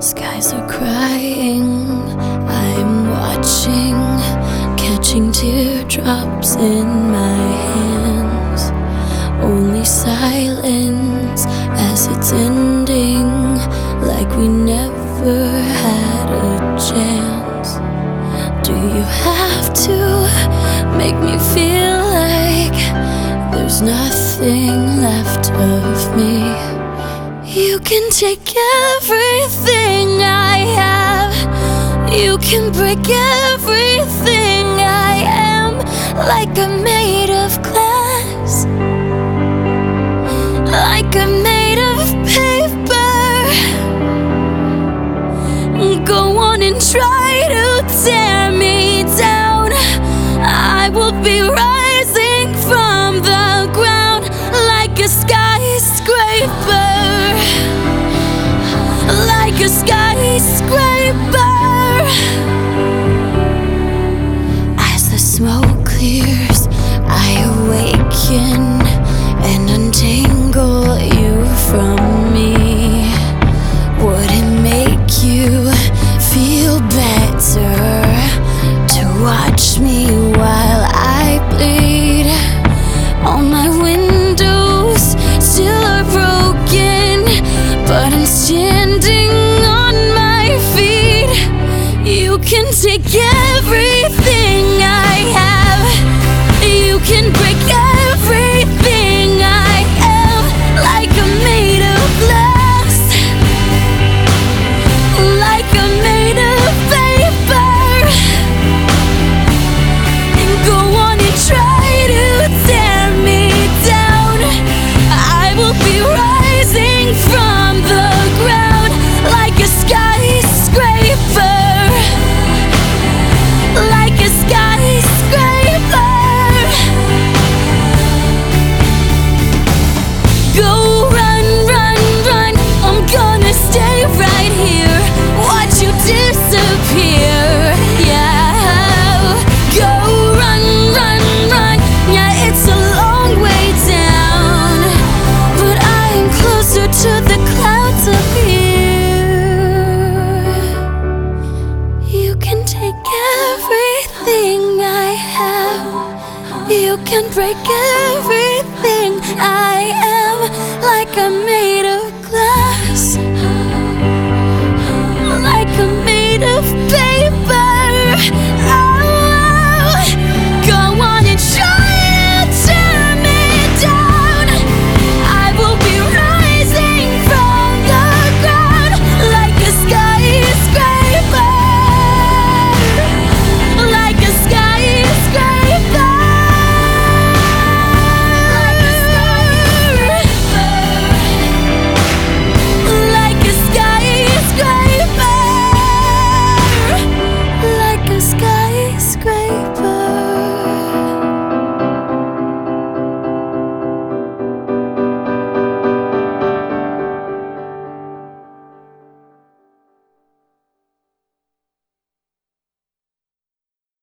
Skies are crying, I'm watching, catching teardrops in my hands. Only silence as it's ending, like we never had a chance. Do you have to make me feel like there's nothing left of me? You can take everything. You can break everything I am, like I'm made of glass. together everything I have. You can break everything.